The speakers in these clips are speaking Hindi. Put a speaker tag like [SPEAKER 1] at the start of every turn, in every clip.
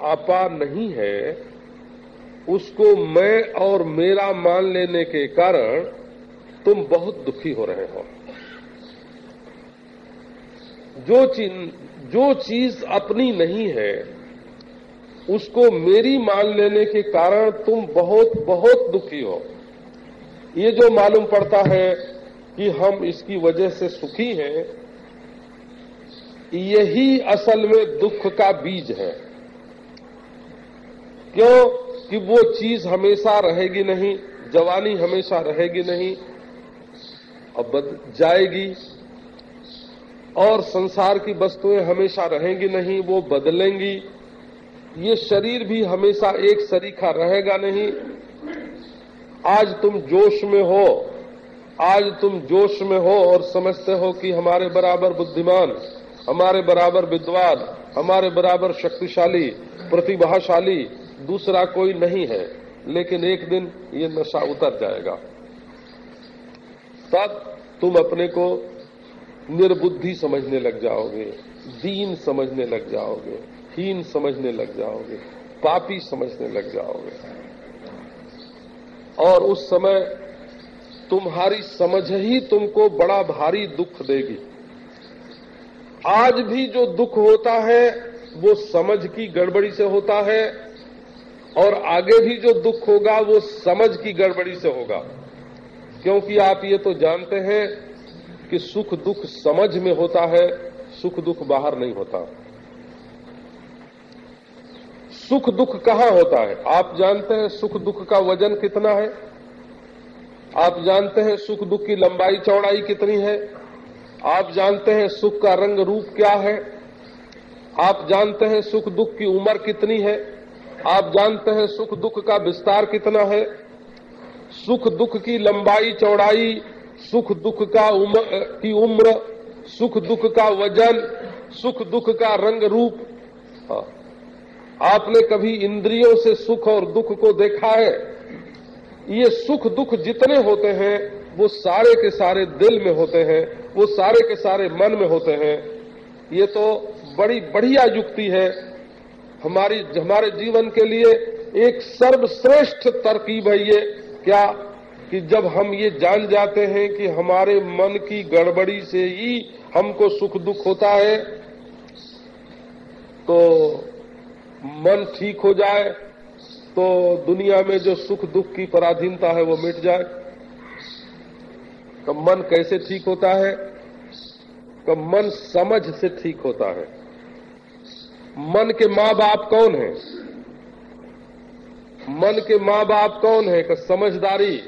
[SPEAKER 1] आपा नहीं है, उसको मैं और मेरा मान लेने के कारण तुम बहुत दुखी हो रहे हो। जो चीज़ जो चीज़ अपनी नहीं है, उसको मेरी मान लेने के कारण तुम बहुत बहुत दुखी हो। ये जो मालूम पड़ता है कि हम इसकी वजह से सुखी हैं, यही असल में दुख का बीज है। क्यों? कि वो चीज़ हमेशा रहेगी नहीं, जवानी हमेशा रहेगी नहीं, अब जाएगी। और संसार की वस्तुएँ हमेशा रहेंगी नहीं, वो बदलेंगी। ये शरीर भी हमेशा एक सरीखा रहेगा नहीं। आज तुम जोश में हो, आज तुम जोश में हो और समझते हो कि हमारे बराबर बुद्धिमान, हमारे बराबर विद्वान, हमारे बराबर शक्तिशाली, प्रतिभाशाली दूसरा कोई नहीं है, लेकिन एक दिन ये नशा उतर जाएगा। तब तुम अपने को निर्बुद्धि समझने लग जाओगे, दीन समझने लग जाओगे, हीन समझने लग जाओगे, पापी समझने लग जाओगे। और उस समय तुम्हारी समझ ही तुमको बड़ा भारी दुख देगी। आज भी जो दुख होता है, वो समझ की गड़बड़ी से होता है और आगे भी जो दुख होगा, वो समझ की गड़बड़ी से होगा। क्योंकि आप ये तो जानते हैं कि सुख दुख समझ में होता है, सुख दुख बाहर नहीं होता। सुख दुख कहाँ होता है? आप जानते हैं सुख दुख का वज़न कितना है? आप जानते हैं सुख दुख की लंबाई, चौड़ाई कितनी है? आप जानते हैं सुख का रंग रूप क्या है? आप जानते हैं सुख दुख की उम्र कितनी है? आप जानते हैं सुख दुख का विस्तार कितना है? सुख दुख की लंबाई, चौड़ाई, सुख दुख का उम्र की उम्र, सुख दुख का वज़न, सुख दुख का रंग रूप। हाँ। आपने कभी इंद्रियों से सुख और दुख को देखा है? ये सुख दुख जितने होते हैं, वो सारे के सारे दिल में होते हैं, वो सारे के सारे मन में होते हैं। ये तो बड़ी बढ़िया युक्ति है। हमारी, हमारे जीवन के लिए एक सर्वश्रेष्ठ तरकीब है ये। क्या? कि जब हम ये जान जाते हैं कि हमारे मन की गड़बड़ी से ही हमको सुख दुख होता है तो मन ठीक हो जाए तो दुनिया में जो सुख दुख की पराधीनता है वो मिट जाए। तो मन कैसे ठीक होता है? तो मन समझ से ठीक होता है। मन के माँ बाप कौन है? मन के माँ बाप कौन है? कि समझदारी।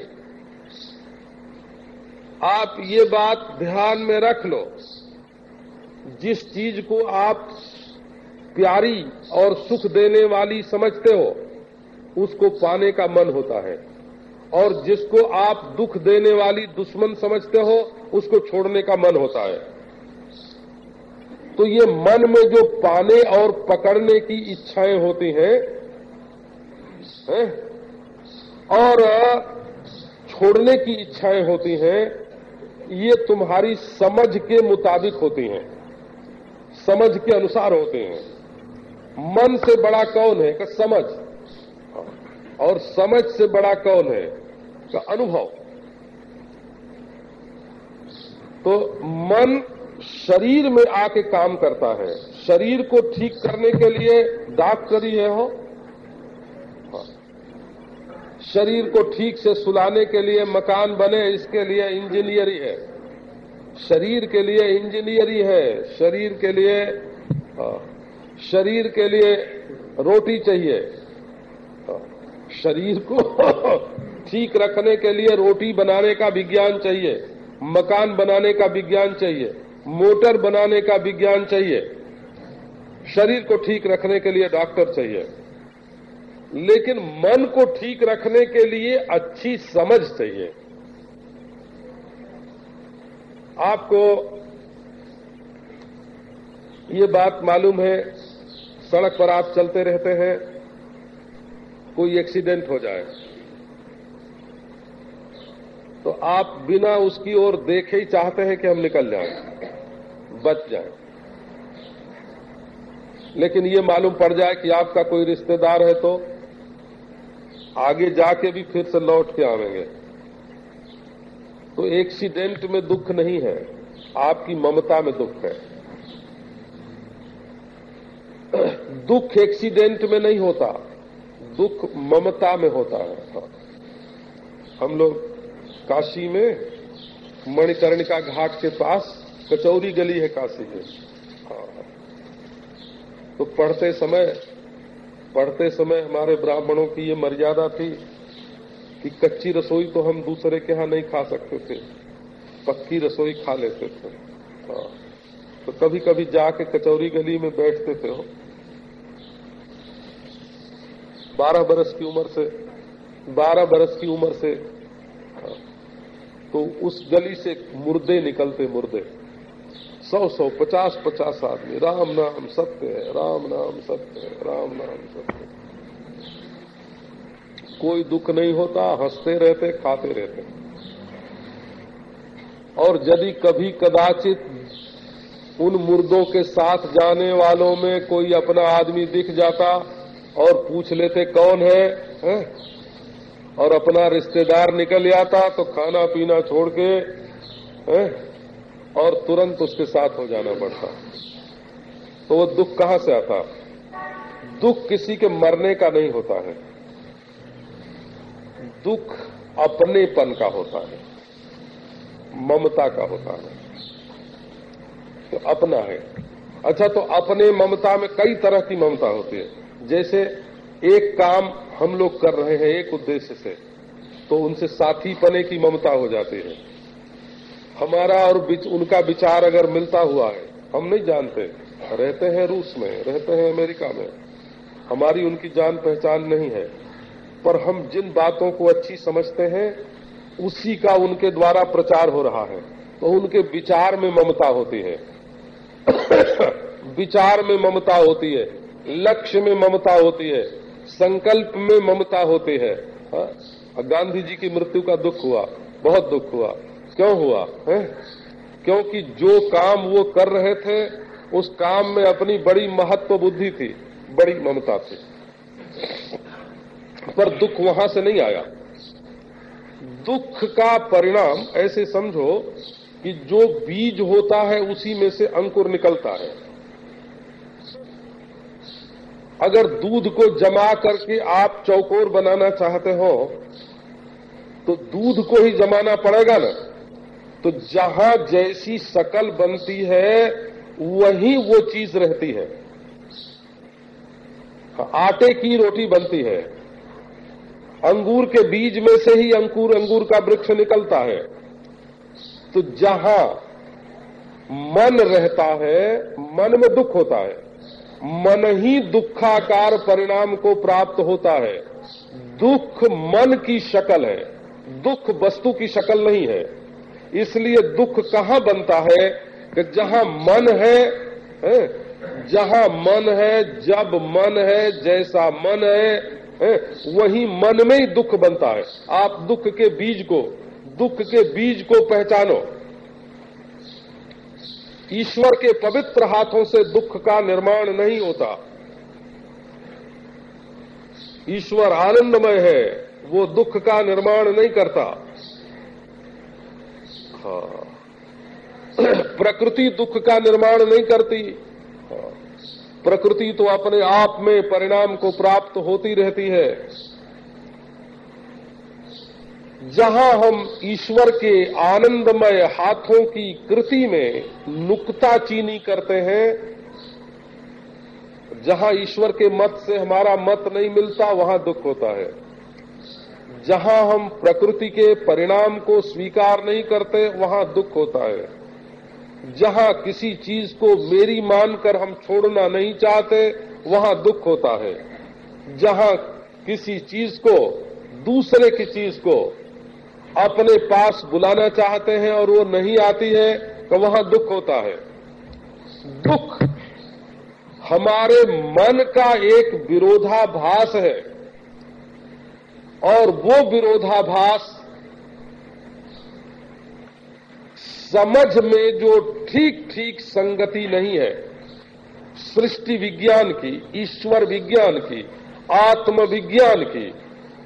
[SPEAKER 1] आप ये बात ध्यान में रख लो। जिस चीज़ को आप प्यारी और सुख देने वाली समझते हो, उसको पाने का मन होता है। और जिसको आप दुख देने वाली दुश्मन समझते हो, उसको छोड़ने का मन होता है। तो ये मन में जो पाने और पकड़ने की इच्छाएँ होती हैं, है? और छोड़ने की इच्छाएँ होती हैं, ये तुम्हारी समझ के मुताबिक होती हैं, समझ के अनुसार होते हैं। मन से बड़ा कौन है? का समझ। और समझ से बड़ा कौन है? का अनुभव। तो मन शरीर में आके काम करता है। शरीर को ठीक करने के लिए डॉक्टरी है हो। शरीर को ठीक से सुलाने के लिए मकान बने, इसके लिए इंजीनियरी है। शरीर के लिए इंजीनियरी है शरीर के लिए शरीर के लिए रोटी चाहिए। शरीर को ठीक रखने के लिए रोटी बनाने का विज्ञान चाहिए। मकान बनाने का विज्ञान चाहिए। मोटर बनाने का विज्ञान चाहिए। शरीर को ठीक रखने के लिए डॉक्टर चाहिए। लेकिन मन को ठीक रखने के लिए अच्छी समझ चाहिए। आपको ये बात मालूम है, सड़क पर आप चलते रहते हैं, कोई एक्सीडेंट हो जाए। तो आप बिना उसकी ओर देखे ही चाहते हैं कि हम निकल जाएँ, बच जाएँ। लेकिन ये मालूम पड़ जाए कि आपका कोई रिश्तेदार है तो आगे जाके भी फिर से लौट के आवेंगे। तो एक्सीडेंट में दुख नहीं है आपकी ममता में दुख है। दुख एक्सीडेंट में नहीं होता दुख ममता में होता है। हम लोग काशी में मणिकर्णिका घाट के पास कचौरी गली है काशी में। तो पढ़ते समय पढ़ते समय हमारे ब्राह्मणों की ये मर्यादा थी कि कच्ची रसोई तो हम दूसरे के यहाँ नहीं खा सकते थे, पक्की रसोई खा लेते थे हाँ। तो कभी कभी जाके कचौरी गली में बैठते थे हो बारह बरस की उम्र से, बारह बरस की उम्र से हाँ। तो उस गली से मुर्दे निकलते मुर्दे। सौ सौ पचास पचास आदमी। राम नाम सत्य है राम नाम सत्य है राम नाम सत्य कोई दुख नहीं होता हँसते रहते खाते रहते। और यदि कभी कदाचित उन मुर्दों के साथ जाने वालों में कोई अपना आदमी दिख जाता और पूछ लेते कौन है, है? और अपना रिश्तेदार निकल आता तो खाना पीना छोड़ के, है? और तुरंत उसके साथ हो जाना पड़ता। तो वो दुख कहाँ से आता? दुख किसी के मरने का नहीं होता है। दुख अपनेपन का होता है। ममता का होता है। तो अपना है। अच्छा तो अपने ममता में कई तरह की ममता होती है। जैसे एक काम हम लोग कर रहे हैं एक उद्देश्य से तो उनसे साथी पने की ममता हो जाती है। हमारा और बिच, उनका विचार अगर मिलता हुआ है हम नहीं जानते। रहते हैं रूस में रहते हैं अमेरिका में। हमारी उनकी जान पहचान नहीं है। पर हम जिन बातों को अच्छी समझते हैं उसी का उनके द्वारा प्रचार हो रहा है। तो उनके विचार में ममता होती है। विचार में ममता होती है। लक्ष्य में ममता होती है। संकल्प में ममता होती है। हा? गांधी जी की मृत्यु का दुख हुआ, बहुत दुख हुआ। क्यों हुआ, है? क्योंकि जो काम वो कर रहे थे, उस काम में अपनी बड़ी महत्व बुद्धि थी, बड़ी ममता थी। पर दुख वहाँ से नहीं आया। दुख का परिणाम ऐसे समझो कि जो बीज होता है, उसी में से अंकुर निकलता है। अगर दूध को जमा करके आप चौकोर बनाना चाहते हो तो दूध को ही जमाना पड़ेगा ना। तो जहाँ जैसी शकल बनती है, वही वो चीज़ रहती है। आटे की रोटी बनती है। अंगूर के बीज में से ही अंकुर, अंगूर का वृक्ष निकलता है। तो जहाँ मन रहता है, मन में दुख होता है। मन ही दुखाकार परिणाम को प्राप्त होता है। दुख मन की शकल है। दुख वस्तु की शकल नहीं है। इसलिए दुख कहाँ बनता है कि जहाँ मन है, है जहाँ मन है जब मन है जैसा मन है, है वही मन में ही दुख बनता है। आप दुख के बीज को दुख के बीज को पहचानो। ईश्वर के पवित्र हाथों से दुख का निर्माण नहीं होता। ईश्वर आनंदमय है, वो दुख का निर्माण नहीं करता। हाँ। प्रकृति दुख का निर्माण नहीं करती। हाँ। प्रकृति तो अपने आप में परिणाम को प्राप्त होती रहती है। जहाँ हम ईश्वर के आनंदमय हाथों की कृति में नुकता चीनी करते हैं, जहाँ ईश्वर के मत से हमारा मत नहीं मिलता, वहाँ दुख होता है। जहाँ हम प्रकृति के परिणाम को स्वीकार नहीं करते, वहाँ दुख होता है। जहाँ किसी चीज़ को मेरी मानकर हम छोड़ना नहीं चाहते, वहाँ दुख होता है। जहाँ किसी चीज़ को, दूसरे की चीज़ को अपने पास बुलाना चाहते हैं और वो नहीं आती है तो वहाँ दुख होता है। दुख हमारे मन का एक विरोधाभास है। और वो विरोधाभास समझ में जो ठीक ठीक संगति नहीं है, सृष्टि विज्ञान की, ईश्वर विज्ञान की आत्म विज्ञान की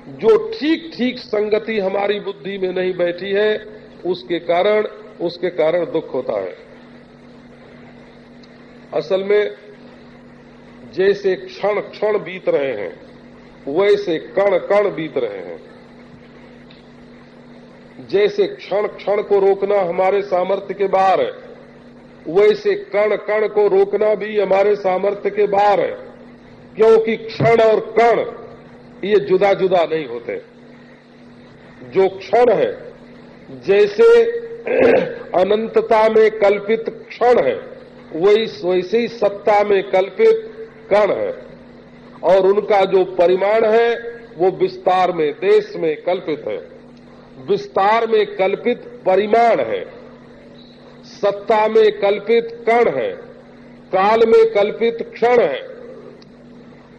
[SPEAKER 1] जो ठीक ठीक संगति हमारी बुद्धि में नहीं बैठी है, उसके कारण उसके कारण दुख होता है। असल में, जैसे क्षण क्षण बीत रहे हैं, वैसे कण कण बीत रहे हैं। जैसे क्षण क्षण को रोकना हमारे सामर्थ्य के बाहर है, वैसे कण कण को रोकना भी हमारे सामर्थ्य के बाहर है, क्योंकि क्षण और कण ये जुदा जुदा नहीं होते। जो क्षण है, जैसे अनंतता में कल्पित क्षण है, वही वैसे ही सत्ता में कल्पित कण है। और उनका जो परिमाण है, वो विस्तार में, देश में कल्पित है। विस्तार में कल्पित परिमाण है। सत्ता में कल्पित कण है। काल में कल्पित क्षण है।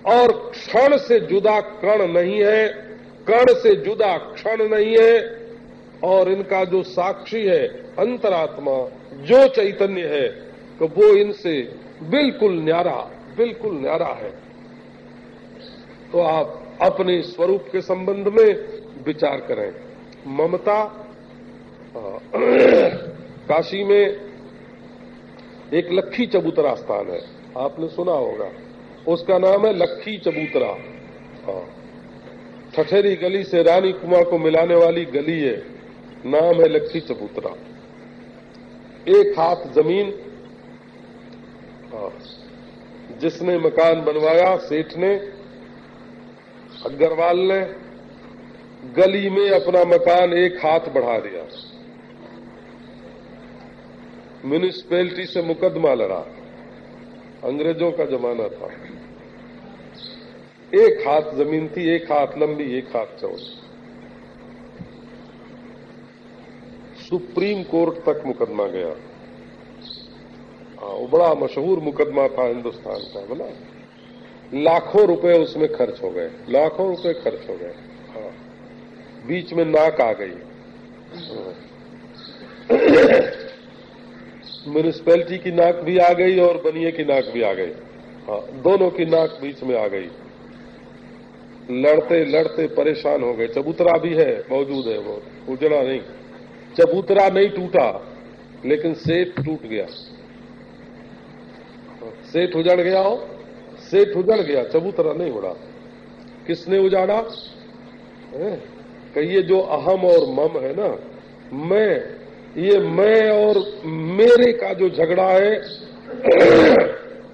[SPEAKER 1] और क्षण से जुदा कण नहीं है, कण से जुदा क्षण नहीं है, और इनका जो साक्षी है, अंतरात्मा, जो चैतन्य है तो वो इनसे बिल्कुल न्यारा बिल्कुल न्यारा है। तो आप अपने स्वरूप के संबंध में विचार करें। ममता काशी में एक लखी चबूतरा स्थान है। आपने सुना होगा। उसका नाम है लखी चबूतरा। ठठेरी गली से रानी कुमार को मिलाने वाली गली है। नाम है लखी चबूतरा। एक हाथ ज़मीन जिसने मकान बनवाया सेठ ने अग्रवाल ने, गली में अपना मकान एक हाथ बढ़ा दिया। म्यूनिसपैलिटी से मुकदमा लड़ा। अंग्रेज़ों का जमाना था। एक हाथ ज़मीन थी, एक हाथ लंबी, एक हाथ चौड़ी। सुप्रीम कोर्ट तक मुकदमा गया। हाँ वो बड़ा मशहूर मुकदमा था हिंदुस्तान का बोला लाखों रुपए उसमें खर्च हो गए, लाखों रुपए खर्च हो गए। हाँ बीच में नाक आ गई। म्यूनिसपैलिटी की नाक भी आ गई और बनिए की नाक भी आ गई। हाँ दोनों की नाक बीच में आ गई। लड़ते लड़ते परेशान हो गए। चबूतरा भी है, मौजूद है वो। उजड़ा नहीं। चबूतरा नहीं टूटा, लेकिन सेठ टूट गया। सेठ उजड़ गया, हो। सेठ उजड़ गया, चबूतरा नहीं उड़ा। किसने उजाड़ा? कहिए जो अहम और मम है ना। मैं ये मैं और मेरे का जो झगड़ा है,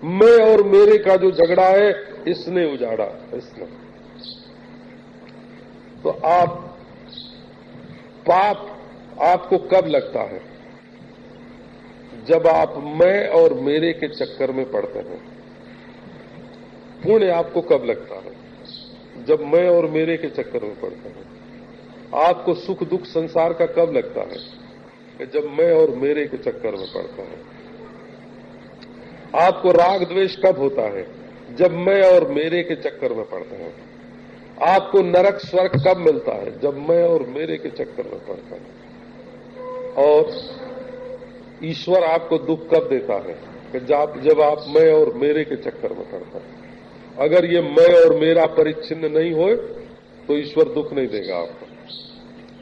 [SPEAKER 1] मैं और मेरे का जो झगड़ा है, इसने उजाड़ा, इसने। तो आप, पाप आपको कब लगता है? जब आप मैं और मेरे के चक्कर में पड़ते हैं। पुण्य आपको कब लगता है? जब मैं और मेरे के चक्कर में पड़ते हैं। आपको सुख दुख संसार का कब लगता है? जब मैं और मेरे के चक्कर में पड़ता है। आपको राग द्वेष कब होता है? जब मैं और मेरे के चक्कर में पड़ते हैं। आपको नरक स्वर्ग कब मिलता है? जब मैं और मेरे के चक्कर में पड़ता है। और ईश्वर आपको दुख कब देता है? कि जब जब आप मैं और मेरे के चक्कर में पड़ता है। अगर ये मैं और मेरा परिच्छिन्न नहीं हो तो ईश्वर दुख नहीं देगा आपको।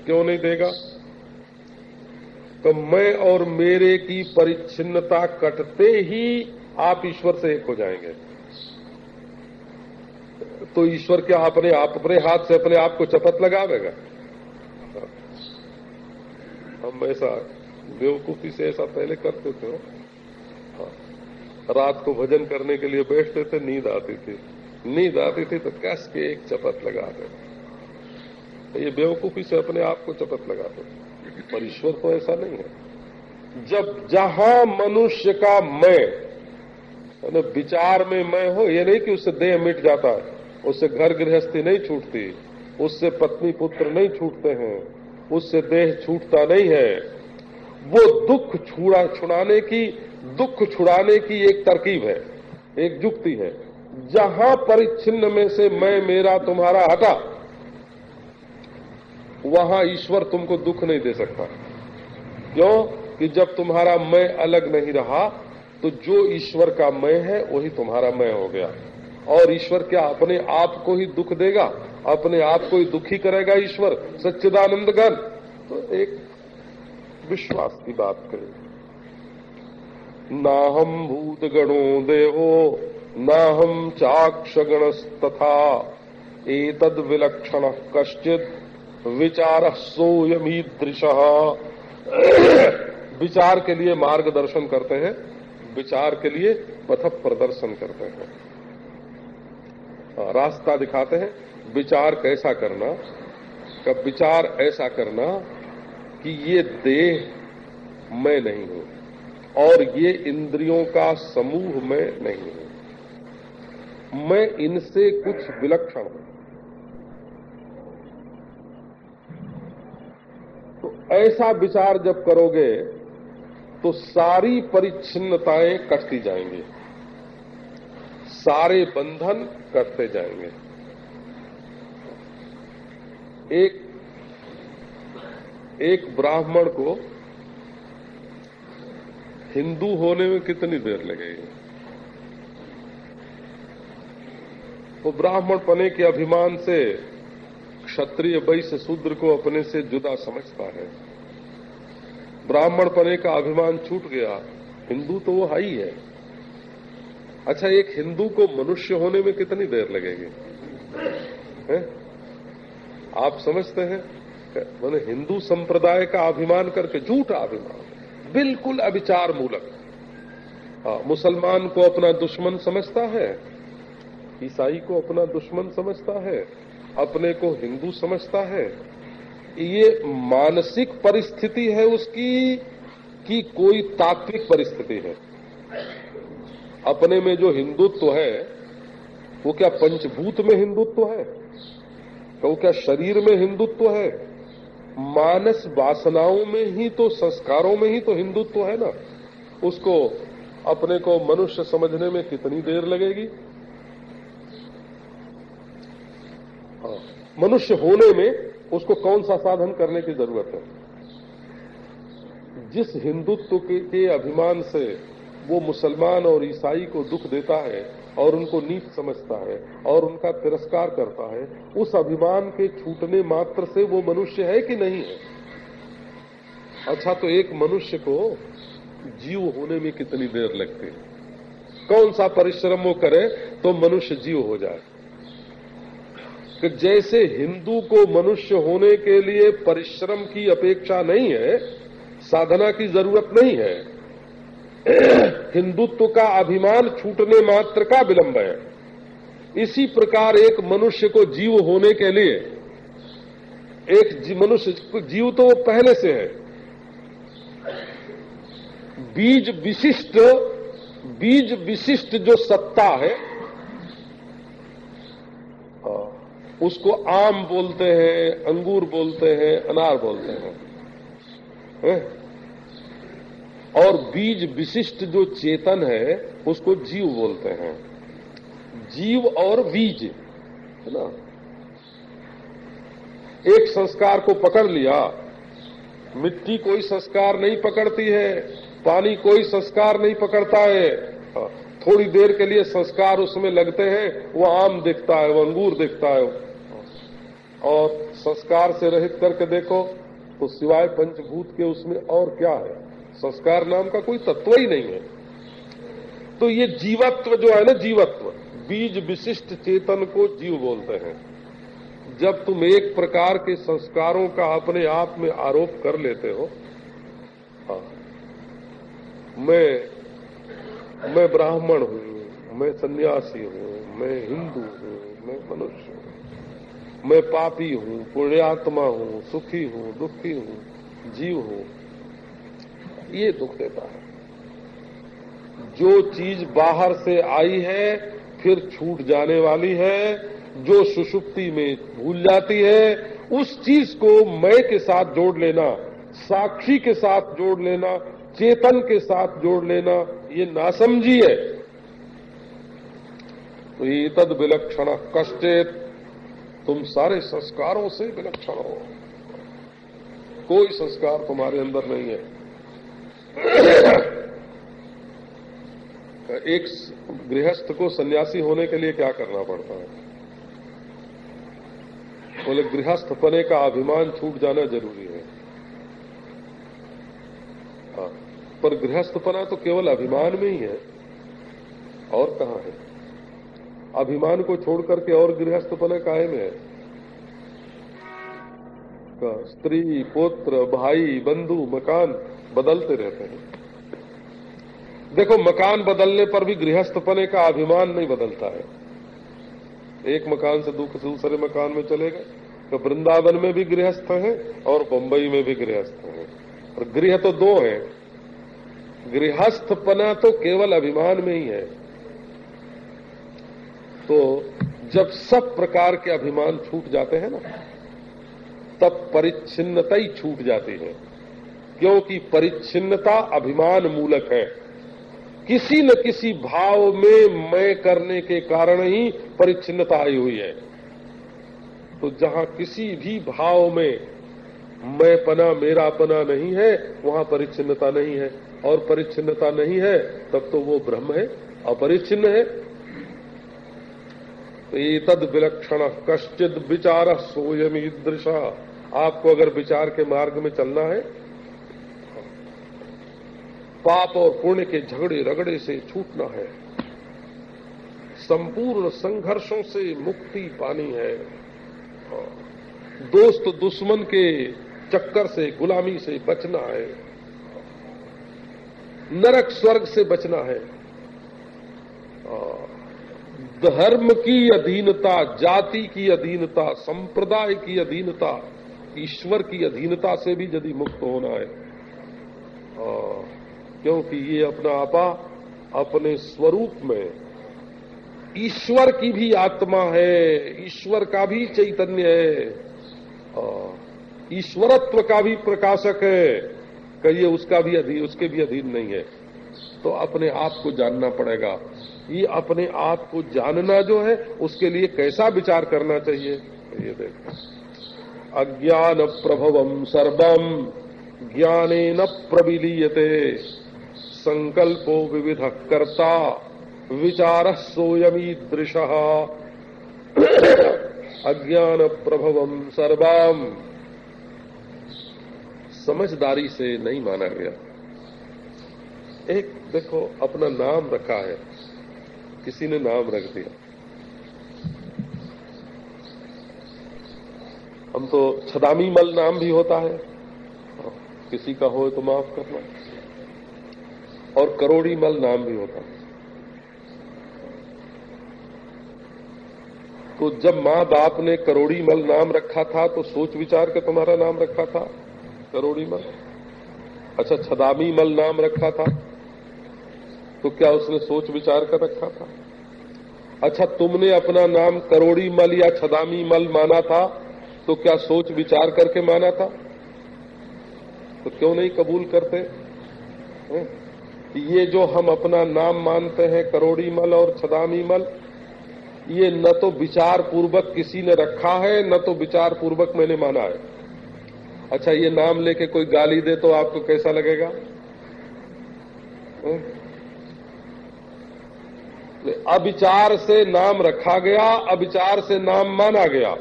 [SPEAKER 1] क्यों नहीं देगा? तो मैं और मेरे की परिच्छिन्नता कटते ही आप ईश्वर से एक हो जाएँगे। तो ईश्वर क्या अपने आप, अपने हाथ से अपने आप को चपत लगावेगा? हम ऐसा बेवकूफ़ी से ऐसा पहले करते थे हाँ। रात को भजन करने के लिए बैठते थे, नींद आती थी। नींद आती थी तो कस के एक चपत लगा देते ये बेवकूफ़ी से अपने आप को चपत लगाते पर ईश्वर तो ऐसा नहीं है। जब जहाँ मनुष्य का मैं मतलब विचार में मैं हो, ये नहीं कि उससे देह मिट जाता है, उससे घर गृहस्थी नहीं छूटती, उससे पत्नी पुत्र नहीं छूटते हैं, उससे देह छूटता नहीं है, वो दुख छुड़ा, छुड़ाने की, दुख छुड़ाने की एक तरकीब है, एक जुक्ति है। जहाँ परिच्छिन्न में से मैं, मेरा, तुम्हारा हटा वहाँ ईश्वर तुमको दुख नहीं दे सकता। क्यों? कि जब तुम्हारा मैं अलग नहीं रहा तो जो ईश्वर का मय है, वही तुम्हारा मय हो गया। और ईश्वर क्या अपने आप को ही दुख देगा? अपने आप को ही दुखी करेगा ईश्वर? सच्चिदानंद गण। तो एक विश्वास की बात करें। ना हम भूत गणो देवो ना हम चाक्ष गणस्तथा एतद विलक्षण कश्चित विचार सोयमीदृश विचार के लिए मार्गदर्शन करते हैं विचार के लिए पथ प्रदर्शन करते हैं। हाँ, रास्ता दिखाते हैं विचार कैसा करना कब विचार ऐसा करना कि ये देह मैं नहीं हूँ और ये इंद्रियों का समूह मैं नहीं हूँ। मैं इनसे कुछ विलक्षण हूँ। ऐसा विचार जब करोगे तो सारी परिच्छिन्नताएँ कटती जाएँगी। सारे बंधन कटते जाएँगे। एक एक ब्राह्मण को हिंदू होने में कितनी देर लगेगी? वो ब्राह्मण पने के अभिमान से क्षत्रिय वैश्य शूद्र को अपने से जुदा समझता है। ब्राह्मण पने का अभिमान छूट गया हिंदू तो वो हाई है। अच्छा एक हिंदू को मनुष्य होने में कितनी देर लगेगी? आप समझते हैं? मैंने हिंदू संप्रदाय का अभिमान करके झूठा अभिमान बिल्कुल अविचार मूलक। हाँ, मुसलमान को अपना दुश्मन समझता है ईसाई को अपना दुश्मन समझता है अपने को हिंदू समझता है। ये मानसिक परिस्थिति है उसकी कि कोई तात्विक परिस्थिति है। अपने में जो हिंदुत्व है, वो क्या पंचभूत में हिंदुत्व है? वो क्या शरीर में हिंदुत्व है? मानस वासनाओं में ही तो संस्कारों में ही तो हिंदुत्व है ना। उसको अपने को मनुष्य समझने में कितनी देर लगेगी? हाँ, मनुष्य होने में उसको कौन सा साधन करने की ज़रूरत है? जिस हिंदुत्व के, अभिमान से वो मुसलमान और ईसाई को दुख देता है और उनको नीच समझता है और उनका तिरस्कार करता है उस अभिमान के छूटने मात्र से वो मनुष्य है कि नहीं है? अच्छा तो एक मनुष्य को जीव होने में कितनी देर लगती है? कौन सा परिश्रम वो करे तो मनुष्य जीव हो जाए? कि जैसे हिंदू को मनुष्य होने के लिए परिश्रम की अपेक्षा नहीं है, साधना की ज़रूरत नहीं है, हिंदुत्व का अभिमान छूटने मात्र का विलंब है। इसी प्रकार एक मनुष्य को जीव होने के लिए, एक मनुष्य जीव तो वो पहले से है। बीज विशिष्ट बीज विशिष्ट जो सत्ता है उसको आम बोलते हैं, अंगूर बोलते हैं, अनार बोलते हैं। है? और बीज विशिष्ट जो चेतन है, उसको जीव बोलते हैं। जीव और बीज, है ना? एक संस्कार को पकड़ लिया। मिट्टी कोई संस्कार नहीं पकड़ती है, पानी कोई संस्कार नहीं पकड़ता है। थोड़ी देर के लिए संस्कार उसमें लगते हैं, वो आम दिखता है, वो अंगूर दिखता है। और संस्कार से रहित करके देखो तो सिवाय पंचभूत के उसमें और क्या है? संस्कार नाम का कोई तत्व ही नहीं है। तो ये जीवत्व जो है ना, जीवत्व, बीज विशिष्ट चेतन को जीव बोलते हैं। जब तुम एक प्रकार के संस्कारों का अपने आप में आरोप कर लेते हो हाँ मैं मैं ब्राह्मण हूँ, मैं सन्यासी हूँ, मैं हिंदू हूँ, मैं मनुष्य मैं पापी हूँ, पुण्यात्मा हूँ, सुखी हूँ, दुखी हूँ, जीव हूँ। ये दुख देता है। जो चीज़ बाहर से आई है, फिर छूट जाने वाली है, जो सुषुप्ति में भूल जाती है, उस चीज़ को मैं के साथ जोड़ लेना, साक्षी के साथ जोड़ लेना, चेतन के साथ जोड़ लेना, ये नासमझी है। तो तद विलक्षण कष्टेत तुम सारे संस्कारों से विलक्षण हो। कोई संस्कार तुम्हारे अंदर नहीं है। एक गृहस्थ को सन्यासी होने के लिए क्या करना पड़ता है? बोले गृहस्थ पने का अभिमान छूट जाना ज़रूरी है। हाँ, पर गृहस्थपना तो केवल अभिमान में ही है। और कहा है? अभिमान को छोड़ करके और गृहस्थपना काहे में? है स्त्री, पुत्र, भाई, बंधु, मकान बदलते रहते हैं। देखो, मकान बदलने पर भी गृहस्थपने का अभिमान नहीं बदलता है। एक मकान से दूसरे मकान में चले गए तो वृंदावन में भी गृहस्थ हैं और बंबई में भी गृहस्थ हैं। और गृह तो दो हैं। गृहस्थपना तो केवल अभिमान में ही है। तो जब सब प्रकार के अभिमान छूट जाते हैं ना, तब परिच्छिन्नता ही छूट जाती है। क्योंकि परिच्छिन्नता अभिमान मूलक है। किसी न किसी भाव में मैं करने के कारण ही परिच्छिन्नता आई हुई है। तो जहाँ किसी भी भाव में मैं पना मेरा पना नहीं है, वहाँ परिच्छिन्नता नहीं है। और परिच्छिन्नता नहीं है, तब तो वो ब्रह्म है, अपरिच्छिन्न है तद विलक्षण कश्चित विचार सोयम ईदृशा आपको अगर विचार के मार्ग में चलना है, पाप और पुण्य के झगड़े रगड़े से छूटना है। संपूर्ण संघर्षों से मुक्ति पानी है। दोस्त दुश्मन के चक्कर से, गुलामी से बचना है। नरक स्वर्ग से बचना है। धर्म की अधीनता जाति की अधीनता संप्रदाय की अधीनता ईश्वर की अधीनता से भी यदि मुक्त होना है। आ, क्योंकि ये अपना आपा अपने स्वरूप में ईश्वर की भी आत्मा है ईश्वर का भी चैतन्य है ईश्वरत्व का भी प्रकाशक है कहिए उसका भी अधीन उसके भी अधीन नहीं है। तो अपने आप को जानना पड़ेगा। ये अपने आप को जानना जो है, उसके लिए कैसा विचार करना चाहिए? ये देखो। अज्ञान प्रभवम सर्वम ज्ञाने न प्रबिलीयते संकल्पो विविध कर्ता विचार सोयमी सोयमीदृश अज्ञान प्रभवम सर्वम। समझदारी से नहीं माना गया। एक देखो, अपना नाम रखा है। किसी ने नाम रख दिया। हम तो छदामी मल नाम भी होता है। किसी का हो तो माफ़ करना। और करोड़ी मल नाम भी होता है। तो जब माँ बाप ने करोड़ी मल नाम रखा था तो सोच विचार के तुम्हारा नाम रखा था, करोड़ी मल। अच्छा छदामी मल नाम रखा था। तो क्या उसने सोच विचार कर रखा था? अच्छा तुमने अपना नाम करोड़ी मल या छदामी मल माना था तो क्या सोच विचार करके माना था? तो क्यों नहीं कबूल करते? ये जो हम अपना नाम मानते हैं, करोड़ी मल और छदामी मल, ये न तो विचार पूर्वक किसी ने रखा है, न तो विचार पूर्वक मैंने माना है। अच्छा ये नाम लेके कोई गाली दे तो आपको कैसा लगेगा? अविचार से नाम रखा गया अविचार से नाम माना गया।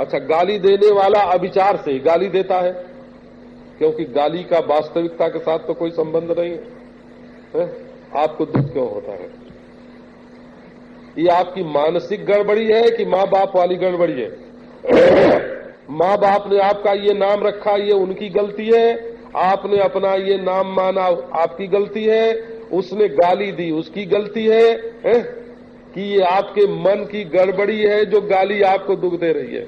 [SPEAKER 1] अच्छा गाली देने वाला अविचार से ही गाली देता है क्योंकि गाली का वास्तविकता के साथ तो कोई संबंध नहीं है, है? आपको दुख क्यों होता है? ये आपकी मानसिक गड़बड़ी है कि माँ बाप वाली गड़बड़ी है? माँ बाप ने आपका ये नाम रखा ये उनकी गलती है। आपने अपना ये नाम माना आपकी गलती है। उसने गाली दी उसकी गलती है, है? कि ये आपके मन की गड़बड़ी है जो गाली आपको दुख दे रही है।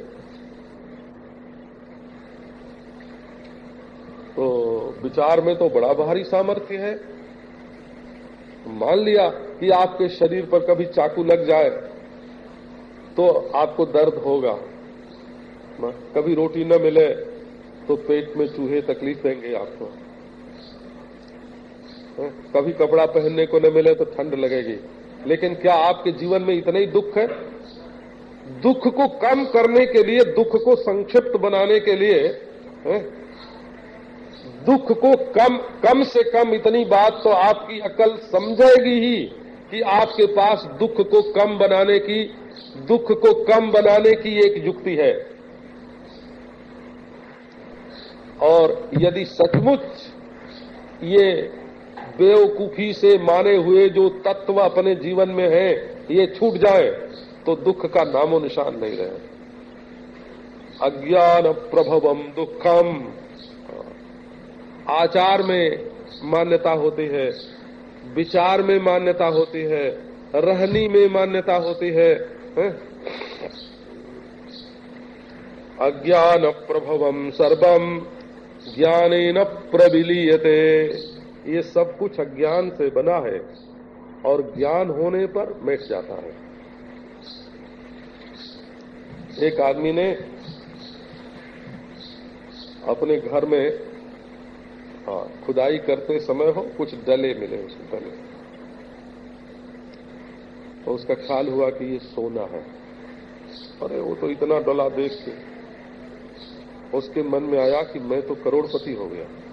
[SPEAKER 1] तो विचार में तो बड़ा भारी सामर्थ्य है। मान लिया कि आपके शरीर पर कभी चाकू लग जाए तो आपको दर्द होगा। कभी रोटी न मिले तो पेट में चूहे तकलीफ़ देंगे आपको। कभी कपड़ा पहनने को न मिले तो ठंड लगेगी। लेकिन क्या आपके जीवन में इतना ही दुख है? दुख को कम करने के लिए, दुख को संक्षिप्त बनाने के लिए दुख को कम कम से कम इतनी बात तो आपकी अकल समझेगी ही कि आपके पास दुख को कम बनाने की, दुख को कम बनाने की एक युक्ति है। और यदि सचमुच ये बेवकूफ़ी से माने हुए जो तत्व अपने जीवन में है ये छूट जाए तो दुख का नामो निशान नहीं रहे। अज्ञान प्रभवम दुखम। आचार में मान्यता होती है विचार में मान्यता होती है रहनी में मान्यता होती है, है? अज्ञान प्रभवम सर्वम ज्ञान प्रबिलीयते ये सब कुछ अज्ञान से बना है और ज्ञान होने पर मिट जाता है। एक आदमी ने अपने घर में हाँ खुदाई करते समय हो, कुछ डले मिले उसको डले। तो उसका ख्याल हुआ कि ये सोना है। अरे, वो तो इतना डला देख के। उसके मन में आया कि मैं तो करोड़पति हो गया।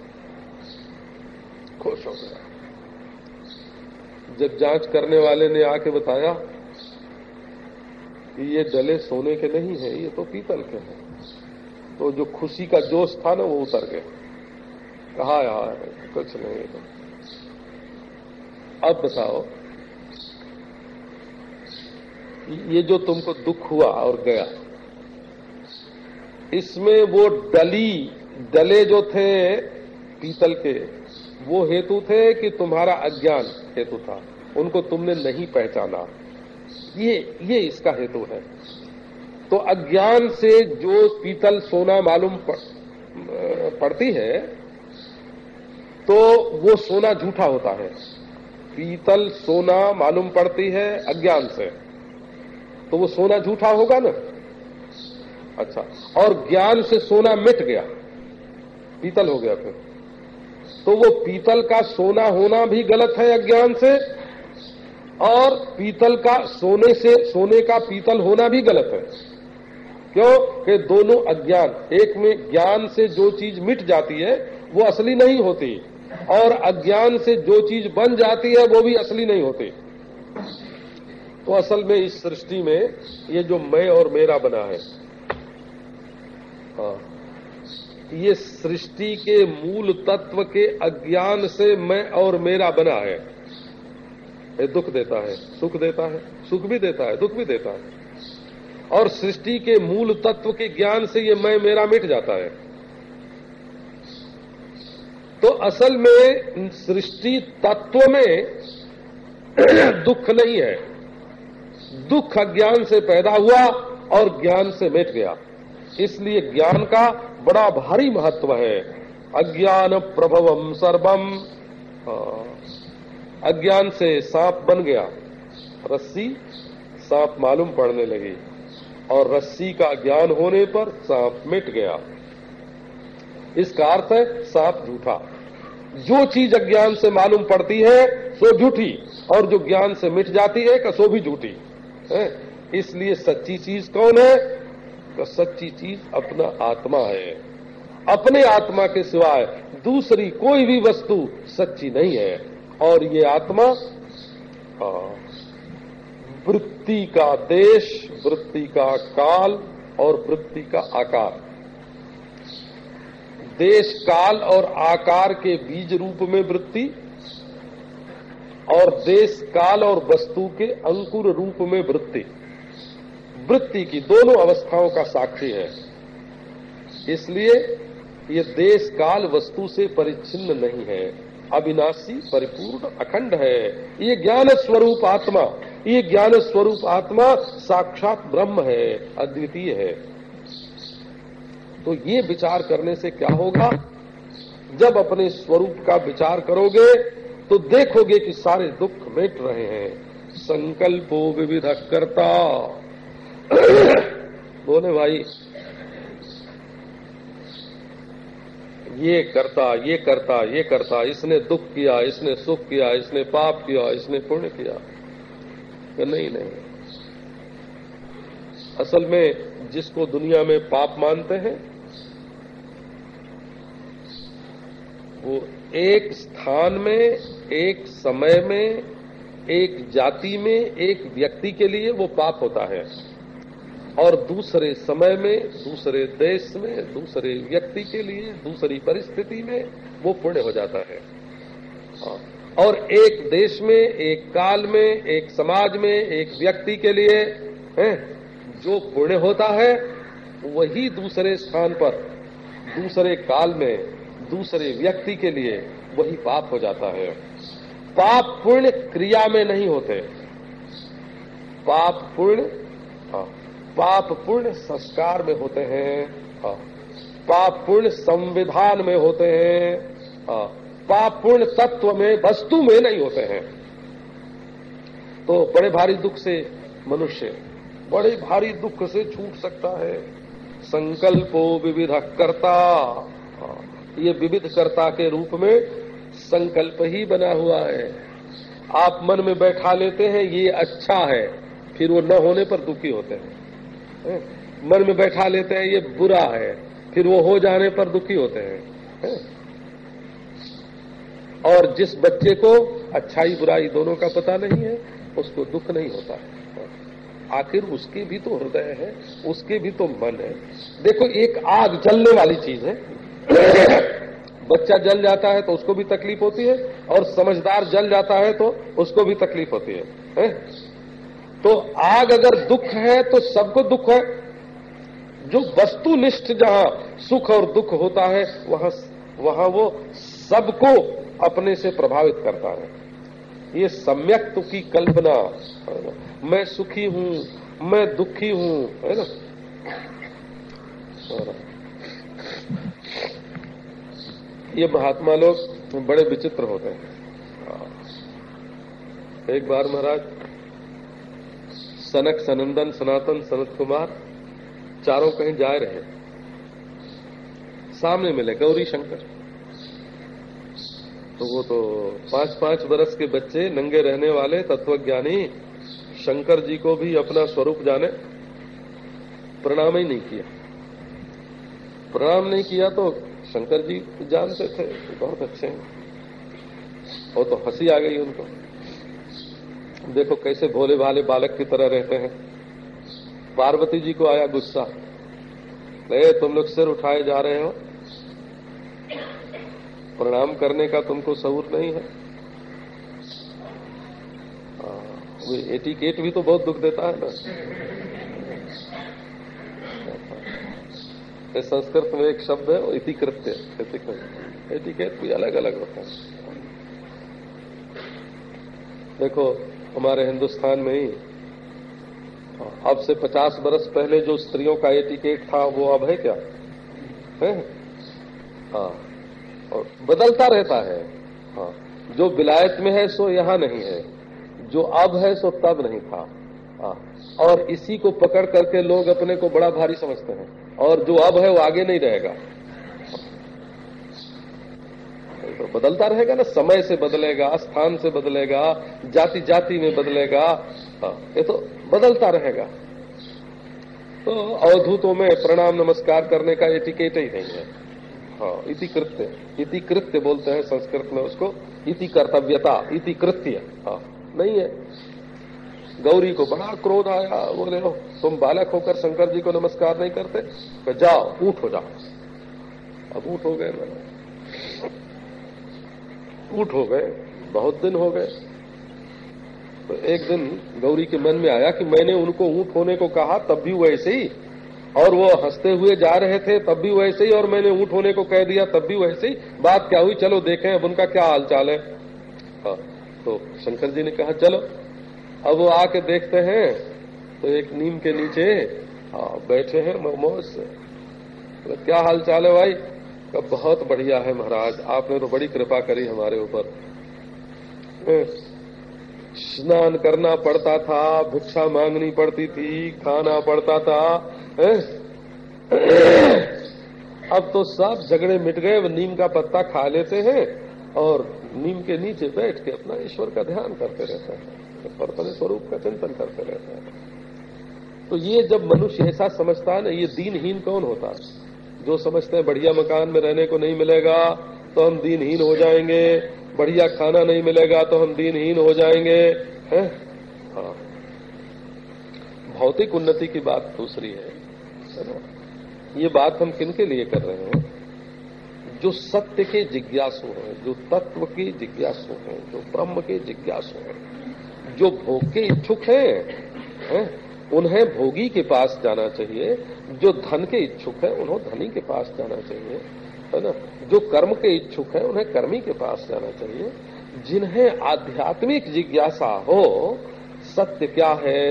[SPEAKER 1] खुश हो गया। जब जाँच करने वाले ने आके बताया कि ये डले सोने के नहीं है, ये तो पीतल के हैं। तो जो खुशी का जोश था ना, वो उतर गया। कहा, यार, कुछ नहीं तो अब बताओ ये जो तुमको दुख हुआ और गया, इसमें वो डली, डले जो थे पीतल के वो हेतु थे कि तुम्हारा अज्ञान हेतु था। उनको तुमने नहीं पहचाना। ये ये इसका हेतु है। तो अज्ञान से जो पीतल सोना मालूम पड़ती है तो वो सोना झूठा होता है। पीतल सोना मालूम पड़ती है अज्ञान से। तो वो सोना झूठा होगा ना? अच्छा और ज्ञान से सोना मिट गया। पीतल हो गया फिर। तो वो पीतल का सोना होना भी गलत है अज्ञान से, और पीतल का सोने से, सोने का पीतल होना भी गलत है। क्यों? कि दोनों अज्ञान, एक में ज्ञान से जो चीज़ मिट जाती है, वो असली नहीं होती, और अज्ञान से जो चीज़ बन जाती है, वो भी असली नहीं होती। तो असल में इस सृष्टि में ये जो मैं और मेरा बना है हाँ। ये सृष्टि के मूल तत्व के अज्ञान से मैं और मेरा बना है। ये दुख देता है, सुख देता है, सुख भी देता है, दुख भी देता है। और सृष्टि के मूल तत्व के ज्ञान से ये मैं, मेरा मिट जाता है। तो असल में सृष्टि तत्व में दुख नहीं है। दुख अज्ञान से पैदा हुआ और ज्ञान से मिट गया। इसलिए ज्ञान का बड़ा भारी महत्व है। अज्ञान प्रभवम सर्वम। अज्ञान से सांप बन गया। रस्सी सांप मालूम पड़ने लगी और रस्सी का ज्ञान होने पर सांप मिट गया। इसका अर्थ है सांप झूठा। जो चीज़ अज्ञान से मालूम पड़ती है, सो झूठी। और जो ज्ञान से मिट जाती है सो भी झूठी। है? इसलिए सच्ची चीज़ कौन है? तो सच्ची चीज़ अपना आत्मा है। अपने आत्मा के सिवाय दूसरी कोई भी वस्तु सच्ची नहीं है। और ये आत्मा वृत्ति का देश, वृत्ति का काल और वृत्ति का आकार। देश, काल और आकार के बीज रूप में वृत्ति और देश, काल और वस्तु के अंकुर रूप में वृत्ति। वृत्ति की दोनों अवस्थाओं का साक्षी है। इसलिए ये देश काल वस्तु से परिच्छिन्न नहीं है, अविनाशी, परिपूर्ण, अखंड है। ये ज्ञान स्वरूप आत्मा, ये ज्ञान स्वरूप आत्मा साक्षात ब्रह्म है, अद्वितीय है। तो ये विचार करने से क्या होगा? जब अपने स्वरूप का विचार करोगे तो देखोगे कि सारे दुख मिट रहे हैं। संकल्पो विविध करता। बोले भाई, ये करता ये करता ये करता, इसने दुख किया, इसने सुख किया, इसने पाप किया, इसने पुण्य किया। नहीं नहीं। असल में जिसको दुनिया में पाप मानते हैं, वो एक स्थान में, एक समय में, एक जाति में, एक व्यक्ति के लिए वो पाप होता है। और दूसरे समय में दूसरे देश में दूसरे व्यक्ति के लिए दूसरी परिस्थिति में वो पुण्य हो जाता है। हाँ। और एक देश में एक काल में एक समाज में एक व्यक्ति के लिए है, जो पुण्य होता है वही दूसरे स्थान पर दूसरे काल में दूसरे व्यक्ति के लिए वही पाप हो जाता है। पाप पुण्य क्रिया में नहीं होते। पाप पुण्य हाँ, पाप पुण्य संस्कार में होते हैं। हाँ, पाप पुण्य संविधान में होते हैं। हाँ, पाप पुण्य तत्व में वस्तु में नहीं होते हैं। तो बड़े भारी दुख से मनुष्य बड़े भारी दुख से छूट सकता है। संकल्पो विविध कर्ता। ये विविध कर्ता के रूप में संकल्प ही बना हुआ है। आप मन में बैठा लेते हैं ये अच्छा है। फिर वो न होने पर दुखी होते हैं। मन में बैठा लेते हैं ये बुरा है। फिर वो हो जाने पर दुखी होते हैं। और जिस बच्चे को अच्छाई बुराई दोनों का पता नहीं है उसको दुख नहीं होता है। आखिर उसके भी तो हृदय है उसके भी तो मन है। देखो एक आग जलने वाली चीज़ है। बच्चा जल जाता है तो उसको भी तकलीफ़ होती है और समझदार जल जाता है तो उसको भी तकलीफ़ होती है, है? तो आग अगर दुख है तो सबको दुख है। जो वस्तुनिष्ठ जहाँ सुख और दुख होता है, वहाँ वहाँ वो सबको अपने से प्रभावित करता है। ये सम्यक की कल्पना मैं सुखी हूँ, मैं दुखी हूँ, है ना? ये महात्मा लोग बड़े विचित्र होते हैं। एक बार महाराज सनक, सनंदन, सनातन, सनत कुमार, चारों कहीं जा रहे। सामने मिले गौरी शंकर। तो वो तो पाँच पाँच बरस के बच्चे, नंगे रहने वाले, तत्वज्ञानी, शंकर जी को भी अपना स्वरूप जाने। प्रणाम ही नहीं किया। प्रणाम नहीं किया तो शंकर जी जानते थे, बहुत अच्छे हैं। वो तो हँसी आ गई उनको। देखो कैसे भोले भाले बालक की तरह रहते हैं। पार्वती जी को आया गुस्सा। अरे तुम लोग सिर उठाए जा रहे हो। प्रणाम करने का तुमको सबूत नहीं है। वो एटिकेट भी तो बहुत दुख देता है ना। संस्कृत में एक शब्द है इतिकृत्य एटिकेट भी अलग अलग होता है। देखो हमारे हिंदुस्तान में ही। अब से पचास बरस पहले जो स्त्रियों का एटिकेट था, वो अब है क्या? है? हाँ। बदलता रहता है। हाँ। जो विलायत में है, सो यहाँ नहीं है। जो अब है, सो तब नहीं था। हाँ। और इसी को पकड़ करके लोग अपने को बड़ा भारी समझते हैं। और जो अब है, वो आगे नहीं रहेगा तो बदलता रहेगा ना, समय से बदलेगा, स्थान से बदलेगा जाति जाति में बदलेगा। हाँ ये तो बदलता रहेगा। तो अवधूतों में प्रणाम नमस्कार करने का एटिकेट ही नहीं है। हाँ इति कृत्य। इति कृत्य बोलते हैं संस्कृत में उसको। इति कर्तव्यता, इति कृत्य। हाँ नहीं है। गौरी को बड़ा क्रोध आया। बोले हो तुम बालक होकर शंकर जी को नमस्कार नहीं करते? जाओ, ऊट हो जाओ। अब ऊट हो गए। मैंने ऊट हो गए बहुत दिन हो गए। तो एक दिन गौरी के मन में आया कि मैंने उनको ऊँट होने को कहा तब भी वैसे ही। और वो हँसते हुए जा रहे थे तब भी वैसे ही और मैंने ऊँट होने को कह दिया तब भी वैसे ही। बात क्या हुई? चलो देखें अब उनका क्या हाल चाल है। हाँ, तो शंकर जी ने कहा चलो अब वो आके देखते हैं तो एक नीम के नीचे हाँ बैठे हैं मौज से। तो क्या हाल चाल है भाई? का बहुत बढ़िया है महाराज। आपने तो बड़ी कृपा करी हमारे ऊपर। स्नान करना पड़ता था, भिक्षा मांगनी पड़ती थी, खाना पड़ता था अब तो सब झगड़े मिट गए नीम का पत्ता खा लेते हैं और नीम के नीचे बैठ के अपना ईश्वर का ध्यान करते रहते हैं अपने स्वरूप का चिंतन करते रहते हैं। तो ये जब मनुष्य ऐसा समझता है ना, ये दीनहीन कौन होता? है जो समझते हैं बढ़िया मकान में रहने को नहीं मिलेगा तो हम दीनहीन हो जाएँगे। बढ़िया खाना नहीं मिलेगा तो हम दीनहीन हो जाएँगे। हैं? हाँ। भौतिक उन्नति की बात दूसरी है। ये बात हम किन के लिए कर रहे हैं? जो सत्य के जिज्ञासु हैं, जो तत्व के जिज्ञासु हैं, जो ब्रह्म के जिज्ञासु हैं, जो भोग के इच्छुक हैं, है? उन्हें भोगी के पास जाना चाहिए। जो धन के इच्छुक है उन्हें धनी के पास जाना चाहिए। है ना? जो कर्म के इच्छुक है उन्हें कर्मी के पास जाना चाहिए। जिन्हें आध्यात्मिक जिज्ञासा हो सत्य क्या है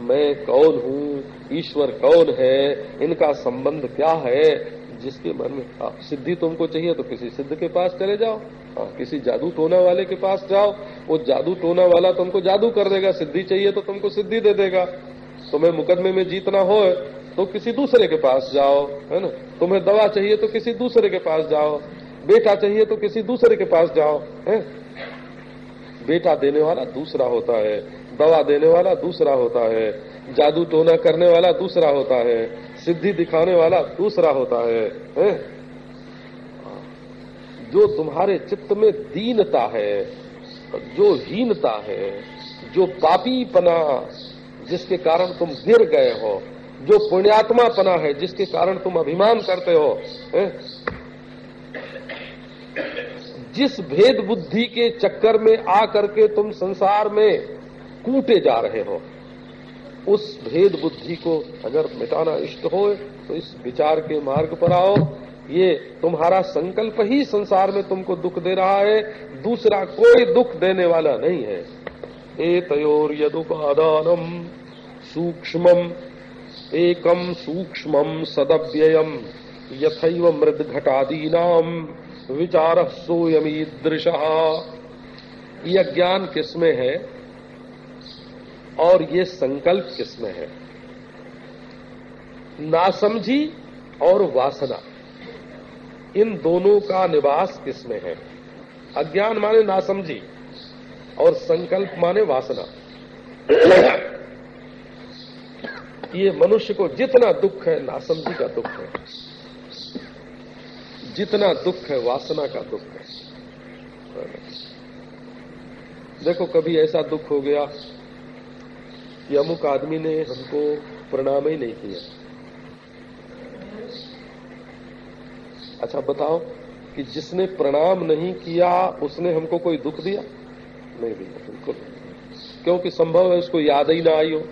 [SPEAKER 1] मैं कौन हूँ ईश्वर कौन है इनका संबंध क्या है जिसके मन में हाँ, सिद्धि तुमको चाहिए तो किसी सिद्ध के पास चले जाओ। हाँ, किसी जादू टोना वाले के पास जाओ। वो जादू टोना वाला तुमको जादू कर देगा सिद्धि चाहिए तो तुमको सिद्धि दे देगा। तुम्हें मुकदमे में जीतना हो तो किसी दूसरे के पास जाओ है ना? तुम्हें दवा चाहिए तो किसी दूसरे के पास जाओ। बेटा चाहिए तो किसी दूसरे के पास जाओ है? बेटा देने वाला दूसरा होता है दवा देने वाला दूसरा होता है जादू टोना करने वाला दूसरा होता है सिद्धि दिखाने वाला दूसरा होता है, है? जो तुम्हारे चित्त में दीनता है जो हीनता है जो पापीपना जिसके कारण तुम गिर गए हो, जो पुण्यात्मा पना है, जिसके कारण तुम अभिमान करते हो? जिस भेद बुद्धि के चक्कर में आकर के तुम संसार में कूटे जा रहे हो, उस भेद बुद्धि को अगर मिटाना इष्ट हो तो इस विचार के मार्ग पर आओ। ये तुम्हारा संकल्प ही संसार में तुमको दुख दे रहा है, दूसरा कोई दुख देने वाला नहीं है। ए तयोर यदुपादानम सूक्ष्म एकम सूक्ष्म सदव्ययम यथैव मृद घटादीनाम विचार सोयमीदृश यह ज्ञान किसमें है? और ये संकल्प किसमें है? नासमझी और वासना, इन दोनों का निवास किसमें है? अज्ञान माने नासमझी और संकल्प माने वासना। ये मनुष्य को जितना दुख है, नासमझी का दुख है। जितना दुख है, वासना का दुख है। देखो, कभी ऐसा दुख हो गया कि अमुक आदमी ने हमको प्रणाम ही नहीं किया। अच्छा बताओ कि जिसने प्रणाम नहीं किया, उसने हमको कोई दुख दिया? नहीं दिया, बिल्कुल। क्योंकि संभव है उसको याद ही ना आई हो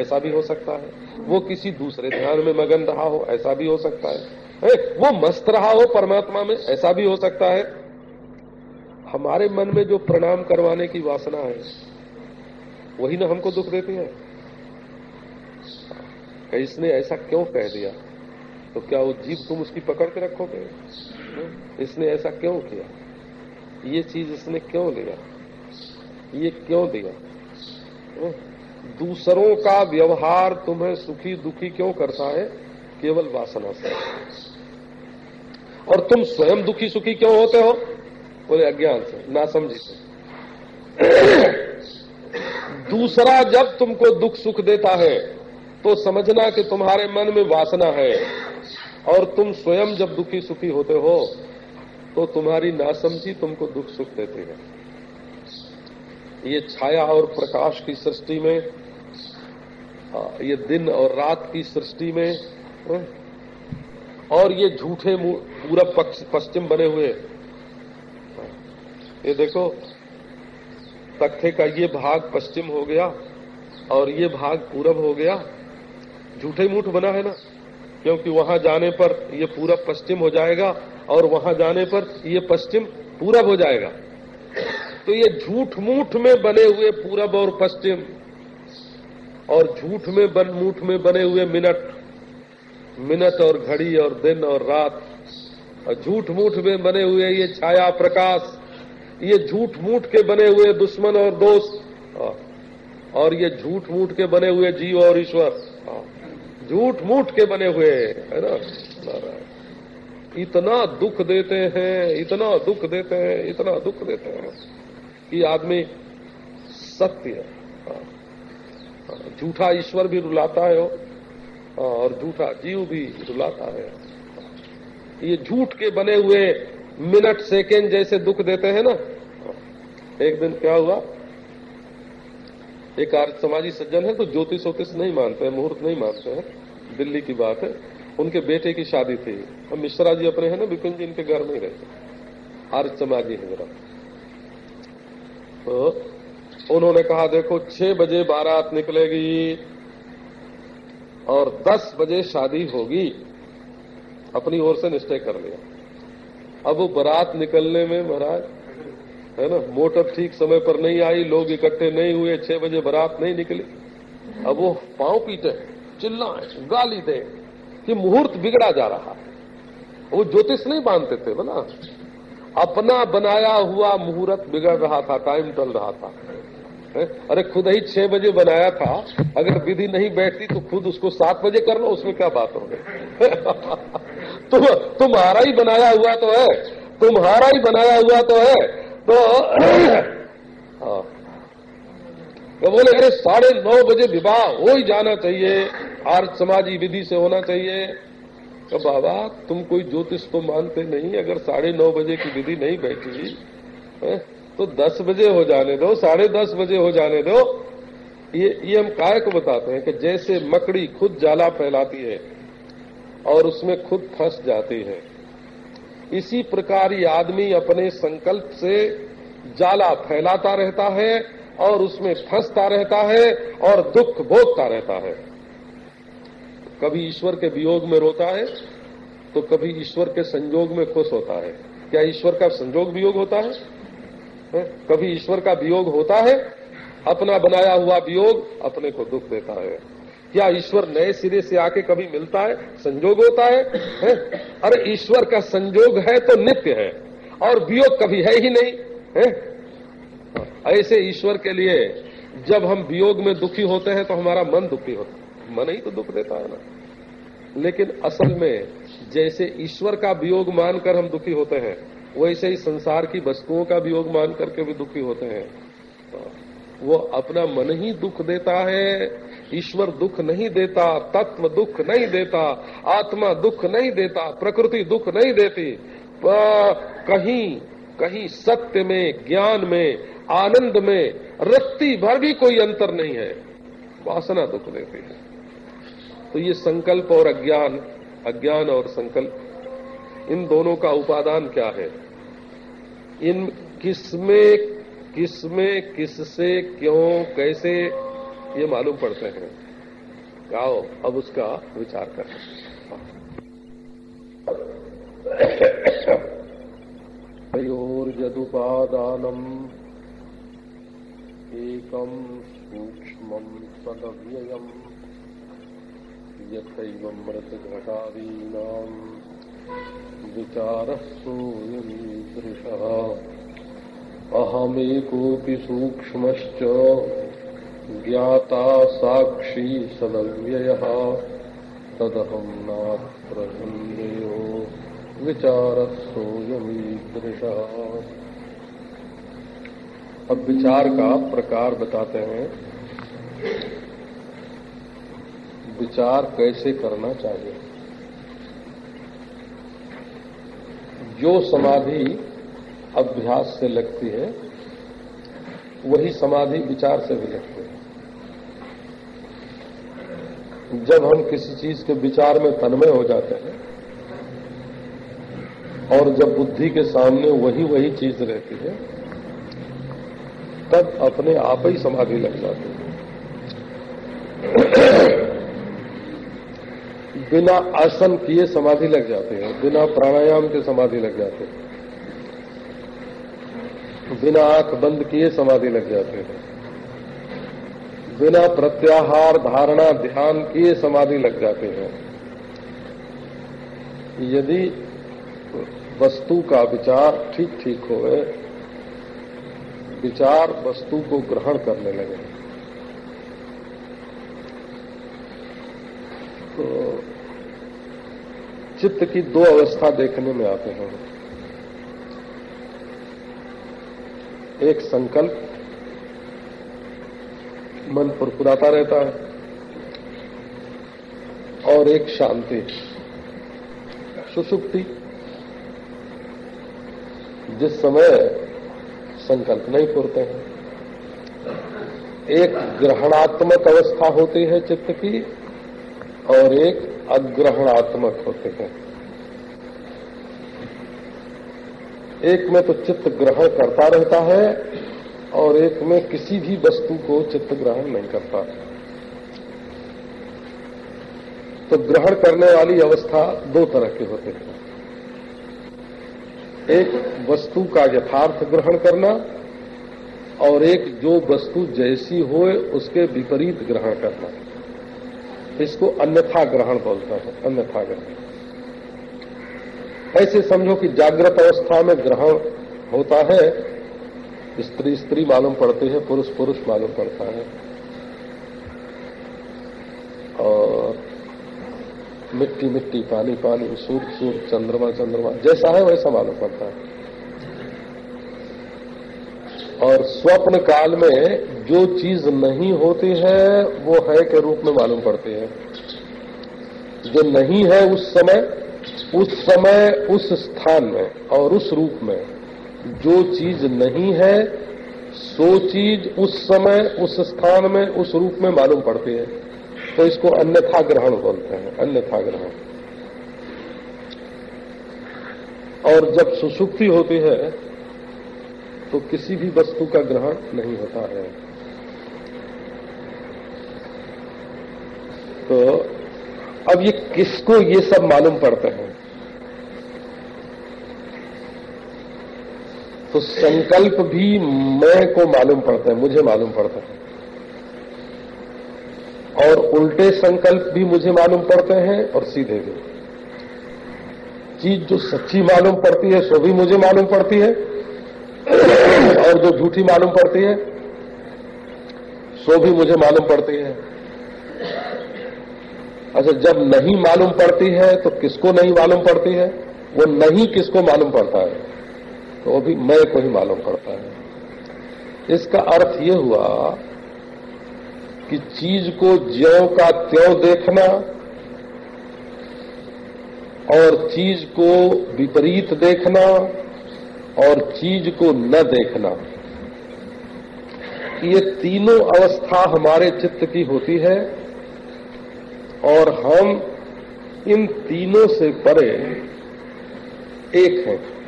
[SPEAKER 1] ऐसा भी हो सकता है। वो किसी दूसरे ध्यान में मगन रहा हो ऐसा भी हो सकता है, है? वो मस्त रहा हो परमात्मा में ऐसा भी हो सकता है। हमारे मन में जो प्रणाम करवाने की वासना है वही ना हमको दुख देती है। इसने ऐसा क्यों कह दिया? तो क्या वो जीव तुम उसकी पकड़ के रखोगे? इसने ऐसा क्यों किया? ये चीज़ इसने क्यों लिया? ये क्यों दिया? दूसरों का व्यवहार तुम्हें सुखी दुखी क्यों करता है? केवल वासना से। और तुम स्वयं दुखी सुखी क्यों होते हो? बोले, अज्ञान से, नासमझी से। दूसरा जब तुमको दुख सुख देता है तो समझना कि तुम्हारे मन में वासना है। और तुम स्वयं जब दुखी सुखी होते हो तो तुम्हारी नासमझी तुमको दुख सुख देती है। ये छाया और प्रकाश की सृष्टि में ये दिन और रात की सृष्टि में और ये झूठे पूरब पश्चिम बने हुए। ये देखो, तख्ते का ये भाग पश्चिम हो गया और ये भाग पूरब हो गया। झूठे मूठ बना है ना? क्योंकि वहाँ जाने पर ये पूरब पश्चिम हो जाएगा और वहाँ जाने पर ये पश्चिम पूरब हो जाएगा। तो ये झूठ मूठ में बने हुए पूरब और पश्चिम, और झूठ में बन, मूठ में बने हुए मिनट मिनट और घड़ी और दिन और रात, और झूठ मूठ में बने हुए ये छाया प्रकाश, ये झूठ मूठ के बने हुए दुश्मन और दोस्त और ये झूठ मूठ के बने हुए जीव और ईश्वर, झूठ मूठ के बने हुए, है ना? इतना दुख देते हैं, इतना दुख देते हैं, इतना दुख देते हैं। कि आदमी सत्य है। झूठा ईश्वर भी रुलाता है और झूठा जीव भी रुलाता है। ये झूठ के बने हुए मिनट सेकेंड जैसे दुख देते हैं ना। एक दिन क्या हुआ? एक आर्य समाजी सज्जन है तो ज्योतिष वोतिष नहीं मानते हैं, मुहूर्त नहीं मानते हैं। दिल्ली की बात है। उनके बेटे की शादी थी। और मिश्रा जी अपने हैं ना, विपिन जी इनके घर में ही रहते आर्य समाजी है जरा। तो उन्होंने कहा, देखो, छह बजे बारात निकलेगी और दस बजे शादी होगी। अपनी ओर से निश्चय कर लिया। अब वो बारात निकलने में महाराज, है ना, मोटर ठीक समय पर नहीं आई, लोग इकट्ठे नहीं हुए, छह बजे बारात नहीं निकली। अब वो पाँव पीटे, चिल्लाए, गाली दे कि मुहूर्त बिगड़ा जा रहा है। वो ज्योतिष नहीं मानते थे बोला अपना बनाया हुआ मुहूर्त बिगड़ रहा था टाइम टल रहा था। है? अरे, खुद ही छह बजे बनाया था। अगर विधि नहीं बैठती तो खुद उसको सात बजे कर लो, उसमें क्या बात हो गई तुम, तुम्हारा ही बनाया हुआ तो है। तुम्हारा ही बनाया हुआ तो है। तो हाँ। तो बोले, अरे, साढ़े नौ बजे विवाह हो ही जाना चाहिए। आर्थ समाजी विधि से होना चाहिए। तो बाबा तुम कोई ज्योतिष तो मानते नहीं, अगर साढ़े नौ बजे की विधि नहीं बैठी तो दस बजे हो जाने दो, साढ़े दस बजे हो जाने दो। ये ये हम काय को बताते हैं कि जैसे मकड़ी खुद जाला फैलाती है और उसमें खुद फंस जाती है। इसी प्रकार ये आदमी अपने संकल्प से जाला फैलाता रहता है और उसमें फंसता रहता है और दुख भोगता रहता है। कभी ईश्वर के वियोग में रोता है तो कभी ईश्वर के संयोग में खुश होता है। क्या ईश्वर का संयोग वियोग होता है? कभी ईश्वर का वियोग होता है, अपना बनाया हुआ वियोग अपने को दुख देता है। क्या ईश्वर नए सिरे से आके कभी मिलता है, संजोग होता है? अरे, ईश्वर का संजोग है तो नित्य है, और वियोग कभी है ही नहीं। है? ऐसे ईश्वर के लिए जब हम वियोग में दुखी होते हैं तो हमारा मन दुखी होता है। मन ही तो दुख देता है ना। लेकिन असल में जैसे ईश्वर का वियोग मानकर हम दुखी होते हैं, वैसे ही संसार की वस्तुओं का वियोग मान करके भी दुखी होते हैं। वो अपना मन ही दुख देता है, ईश्वर दुख नहीं देता, तत्व दुख नहीं देता, आत्मा दुख नहीं देता, प्रकृति दुख नहीं देती। कहीं कहीं सत्य में, ज्ञान में, आनंद में रत्ती भर भी कोई अंतर नहीं है। वासना दुख देती है। तो ये संकल्प और अज्ञान अज्ञान और संकल्प, इन दोनों का उपादान क्या है? इन किसमें किसमें, किससे, क्यों, कैसे, ये मालूम पड़ते हैं। आओ, अब उसका विचार करें। तयोर्यदुपादानम् एकम् सूक्ष्मम् सदव्ययम्। यथैवमृतघटादीनाम्। विचारः सोऽयमीदृशः अहमेकोऽपि सूक्ष्मश्च। ज्ञाता साक्षी सदव्ययः तदहम् नात्र विचारः सोऽयमीदृश अब विचार का प्रकार बताते हैं। विचार कैसे करना चाहिए? जो समाधि अभ्यास से लगती है, वही समाधि विचार से भी लगती है। जब हम किसी चीज़ के विचार में तन्मय हो जाते हैं, और जब बुद्धि के सामने वही वही चीज़ रहती है, तब अपने आप ही समाधि लग जाती है। बिना आसन किए समाधि लग जाते हैं, बिना प्राणायाम के समाधि लग जाते हैं। बिना आँख बंद किए समाधि लग जाते हैं। बिना प्रत्याहार धारणा ध्यान किए समाधि लग जाते हैं। यदि वस्तु का विचार ठीक ठीक हो विचार वस्तु को ग्रहण करने लगे। तो चित्त की दो अवस्था देखने में आते हैं। एक संकल्प, मन फुरफुराता रहता है, और एक शांति, सुसुप्ति, जिस समय संकल्प नहीं पुरते हैं। एक ग्रहणात्मक अवस्था होती है चित्त की, और एक अग्रहणात्मक होते हैं। एक में तो चित्त ग्रहण करता रहता है और एक में किसी भी वस्तु को चित्त ग्रहण नहीं करता। तो ग्रहण करने वाली अवस्था दो तरह के होते हैं। एक वस्तु का यथार्थ ग्रहण करना और एक जो वस्तु जैसी होए, उसके विपरीत ग्रहण करना। इसको अन्यथा ग्रहण बोलता है, अन्यथा ग्रहण। ऐसे समझो कि जागृत अवस्था में ग्रहण होता है, स्त्री स्त्री मालूम पड़ती है, पुरुष पुरुष मालूम पड़ता है। और मिट्टी मिट्टी, पानी पानी, सूर्य सूर्य, चंद्रमा चंद्रमा, जैसा है वैसा मालूम पड़ता है। और स्वप्न काल में जो चीज़ नहीं होती है, वो है के रूप में मालूम पड़ती है। जो नहीं है उस समय उस समय, उस स्थान में और उस रूप में जो चीज़ नहीं है, सो चीज़ उस समय, उस स्थान में, उस रूप में मालूम पड़ती है। तो इसको अन्यथा ग्रहण बोलते हैं, अन्यथा ग्रहण। और जब सुसुप्ति होती है तो किसी भी वस्तु का ग्रहण नहीं होता है। तो अब ये किसको ये सब मालूम पड़ते हैं? तो संकल्प भी मैं को मालूम पड़ता है, मुझे मालूम पड़ता है। और उल्टे संकल्प भी मुझे मालूम पड़ते हैं और सीधे भी। चीज़ जो सच्ची मालूम पड़ती है, सो भी मुझे मालूम पड़ती है। और जो झूठी मालूम पड़ती है, सो भी मुझे मालूम पड़ती है। अच्छा जब नहीं मालूम पड़ती है तो किसको नहीं मालूम पड़ती है? वो नहीं किसको मालूम पड़ता है तो वो भी मैं को ही मालूम पड़ता है। इसका अर्थ ये हुआ कि चीज़ को ज्यो का त्यों देखना और चीज़ को विपरीत देखना और चीज़ को न देखना। ये तीनों अवस्था हमारे चित्त की होती है और हम इन तीनों से परे एक हैं।